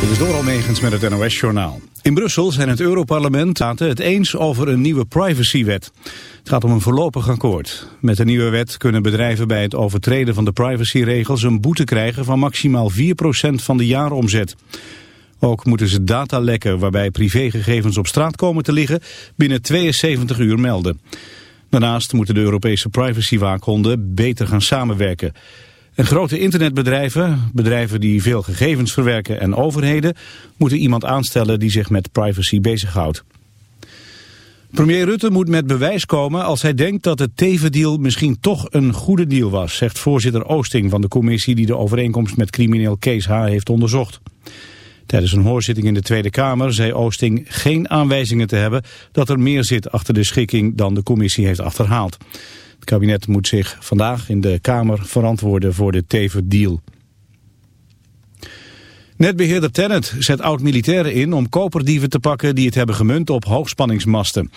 Dit is door Almegens met het NOS-journaal. In Brussel zijn het Europarlement het eens over een nieuwe privacywet. Het gaat om een voorlopig akkoord. Met de nieuwe wet kunnen bedrijven bij het overtreden van de privacyregels een boete krijgen van maximaal 4% van de jaaromzet. Ook moeten ze datalekken waarbij privégegevens op straat komen te liggen binnen 72 uur melden. Daarnaast moeten de Europese privacywaakhonderen beter gaan samenwerken. Grote internetbedrijven, bedrijven die veel gegevens verwerken en overheden, moeten iemand aanstellen die zich met privacy bezighoudt. Premier Rutte moet met bewijs komen als hij denkt dat de Teven-deal misschien toch een goede deal was, zegt voorzitter Oosting van de commissie die de overeenkomst met crimineel Kees H. heeft onderzocht. Tijdens een hoorzitting in de Tweede Kamer zei Oosting geen aanwijzingen te hebben dat er meer zit achter de schikking dan de commissie heeft achterhaald. Het kabinet moet zich vandaag in de Kamer verantwoorden voor de Teven-deal. Netbeheerder Tennet zet oud-militairen in om koperdieven te pakken die het hebben gemunt op hoogspanningsmasten.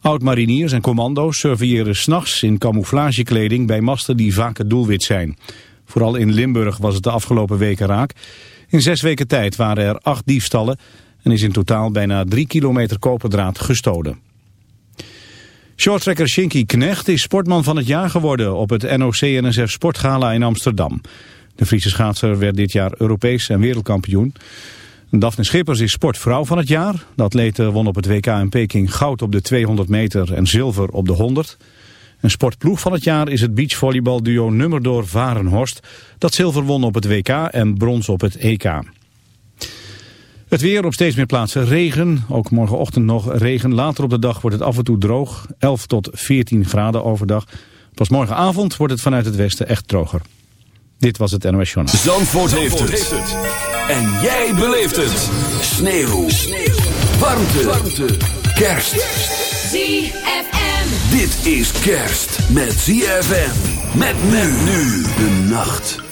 Oud-mariniers en commando's surveilleren s'nachts in camouflagekleding bij masten die vaak het doelwit zijn. Vooral in Limburg was het de afgelopen weken raak. In zes weken tijd waren er acht diefstallen en is in totaal bijna drie kilometer koperdraad gestolen. Shorttrekker Shinky Knecht is sportman van het jaar geworden op het NOC-NSF Sportgala in Amsterdam. De Friese schaatser werd dit jaar Europees en wereldkampioen. Daphne Schippers is sportvrouw van het jaar. De atlete won op het WK in Peking goud op de 200 meter en zilver op de 100. Een sportploeg van het jaar is het beachvolleybalduo Nummerdoor Varenhorst... dat zilver won op het WK en brons op het EK. Het weer op steeds meer plaatsen regen. Ook morgenochtend nog regen. Later op de dag wordt het af en toe droog. 11 tot 14 graden overdag. Pas morgenavond wordt het vanuit het westen echt droger. Dit was het NOS Journal. Zandvoort, heeft, het. En jij beleeft het. Sneeuw. Sneeuw. Warmte. Warmte. Kerst. ZFM. Dit is kerst met ZFM. Met men nu de nacht.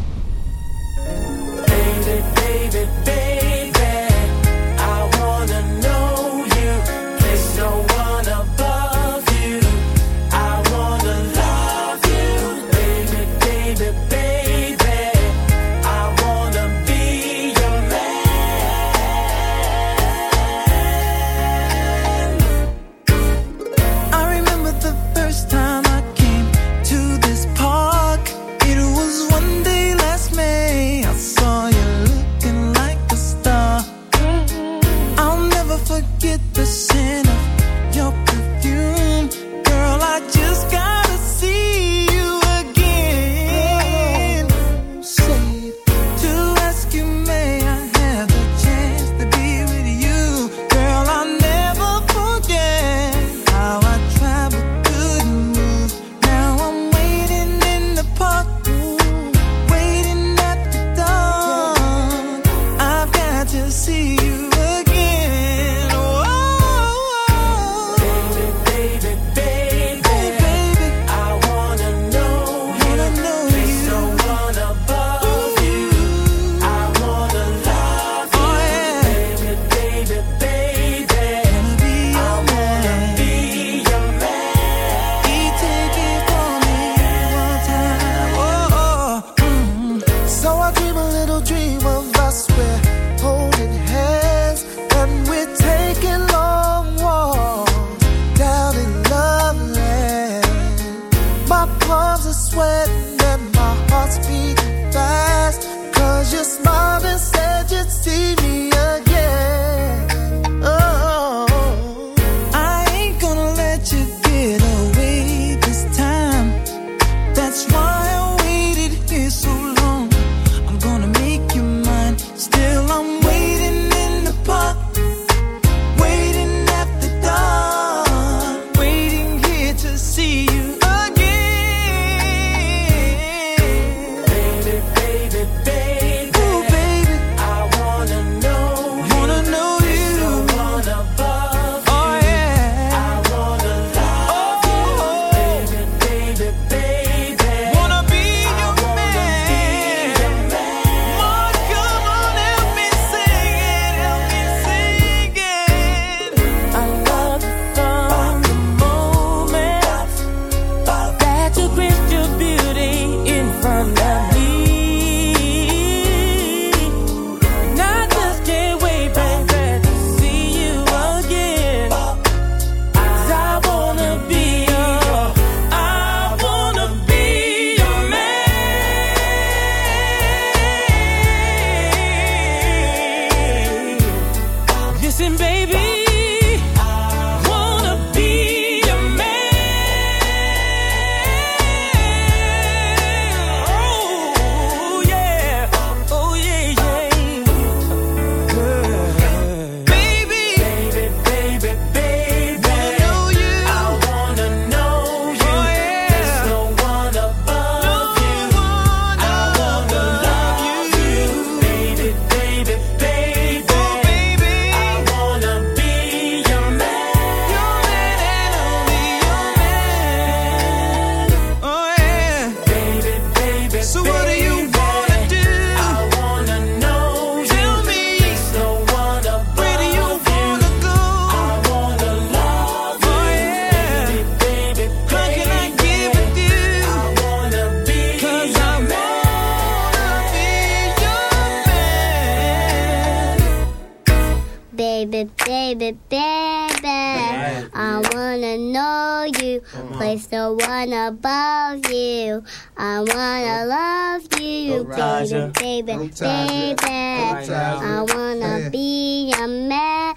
baby, I baby. I wanna be a man.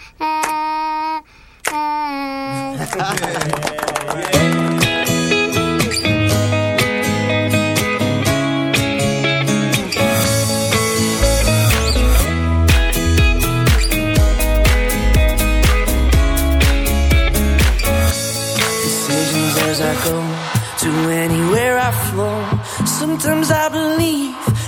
Decisions as I go to anywhere I flow. Sometimes I believe.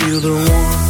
feel the warmth.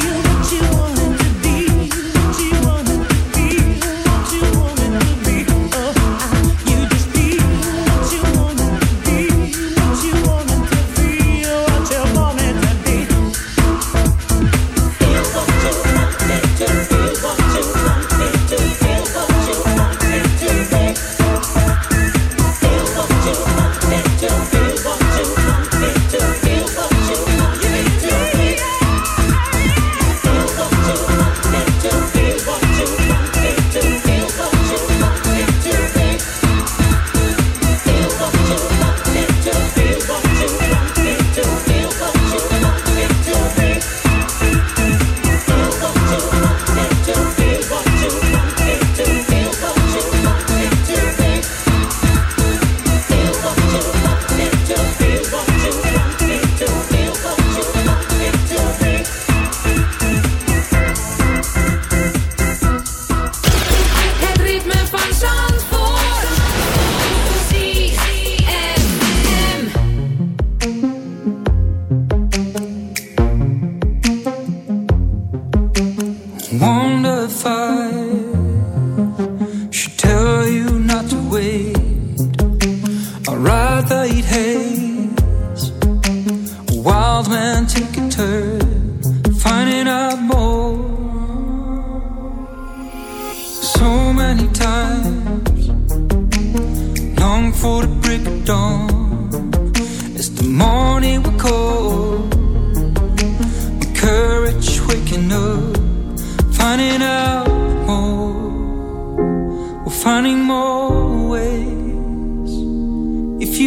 feel what you want.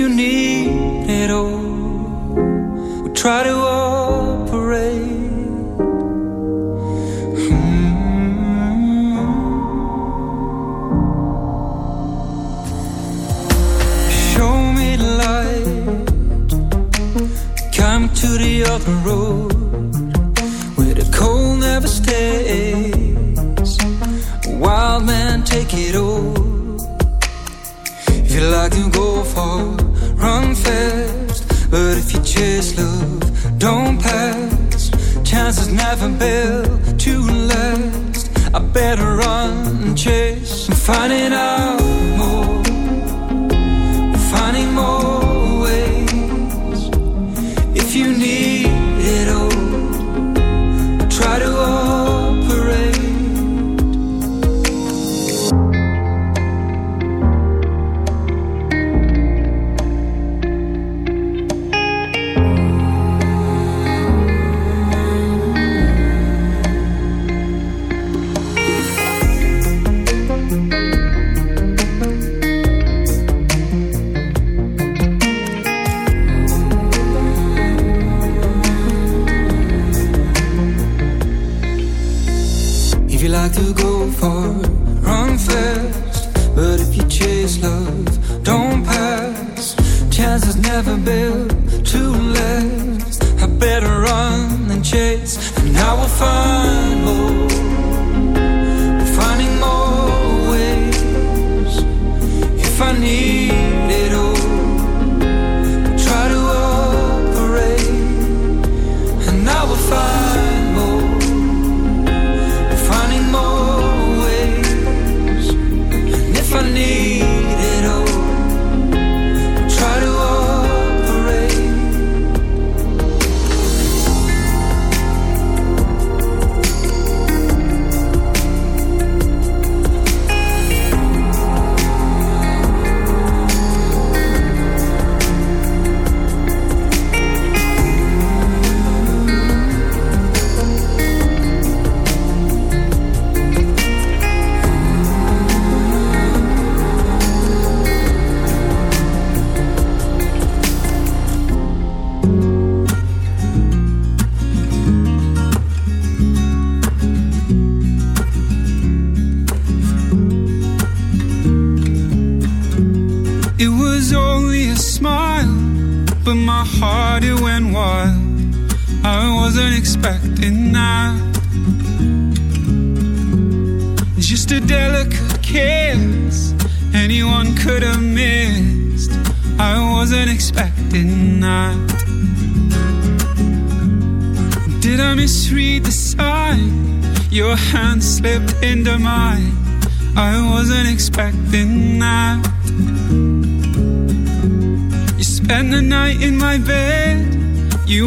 you need it all. We try to operate. Hmm. Show me light. Come to the other road where the cold never stays. A wild man, take it over. Built to last. I better run and chase. I'm finding out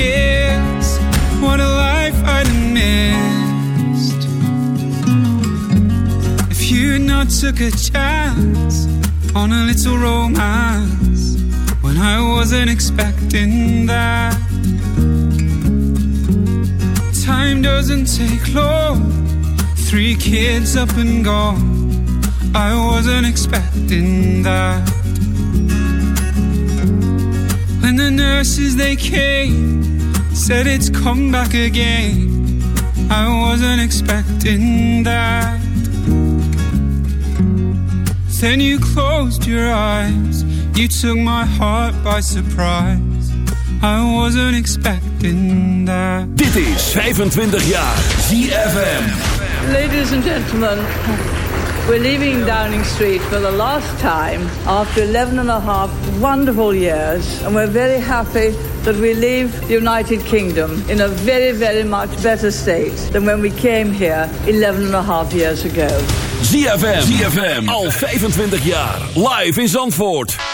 Kiss. What a life I'd have missed if you not took a chance on a little romance when I wasn't expecting that. Time doesn't take long. Three kids up and gone. I wasn't expecting that. When the nurses they came, said it's come back again. I wasn't expecting that. Then you closed your eyes, you took my heart by surprise. I wasn't expecting that. Dit is 25 jaar ZFM. Ladies and gentlemen, we're leaving Downing Street for the last time after 11 and a half wonderful years, and we're very happy that we leave the United Kingdom in a very, very much better state than when we came here 11 and a half years ago. ZFM, ZFM, al 25 jaar, live in Zandvoort.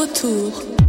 retour.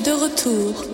de retour.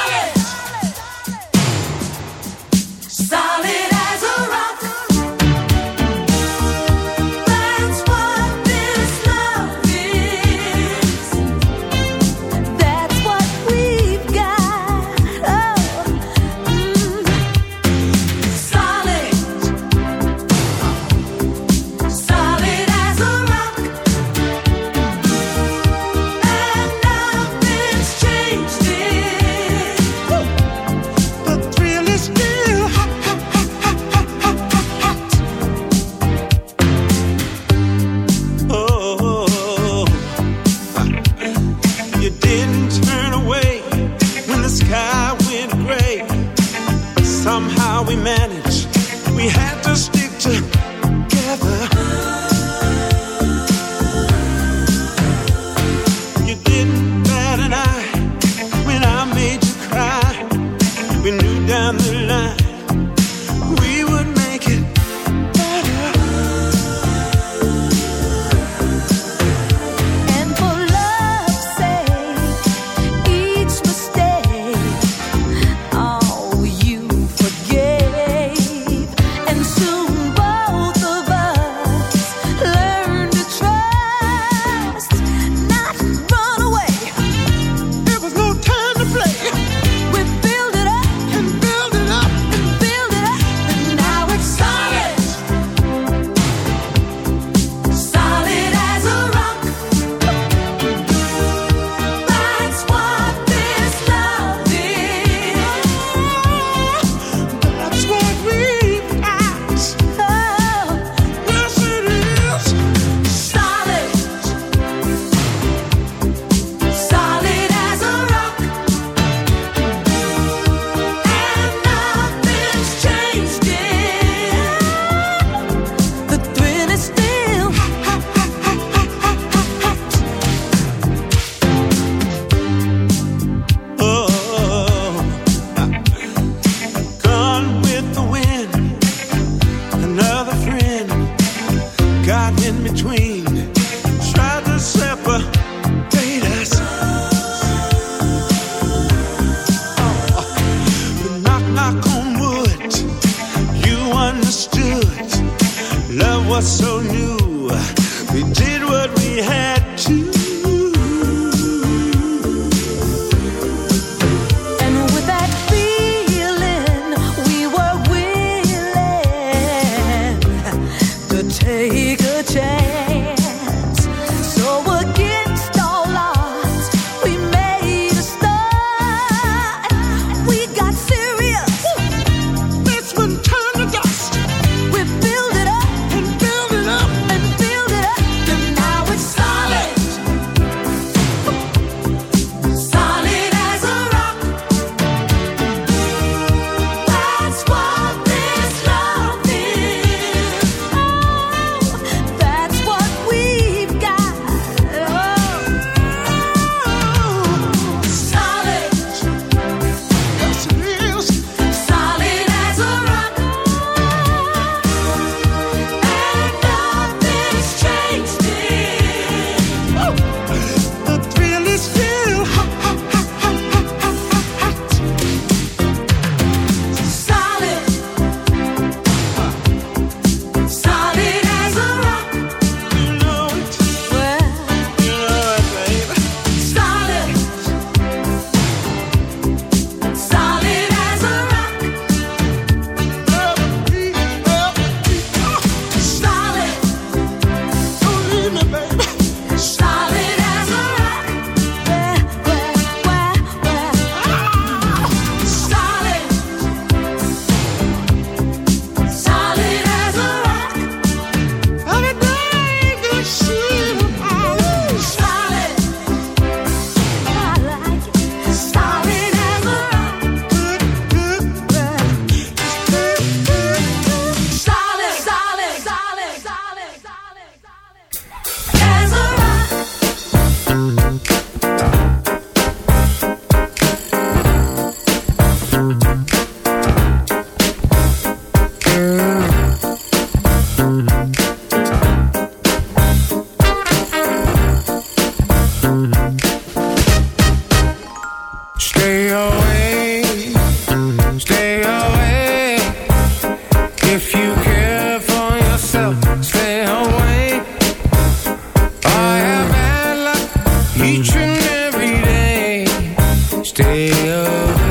Stay away.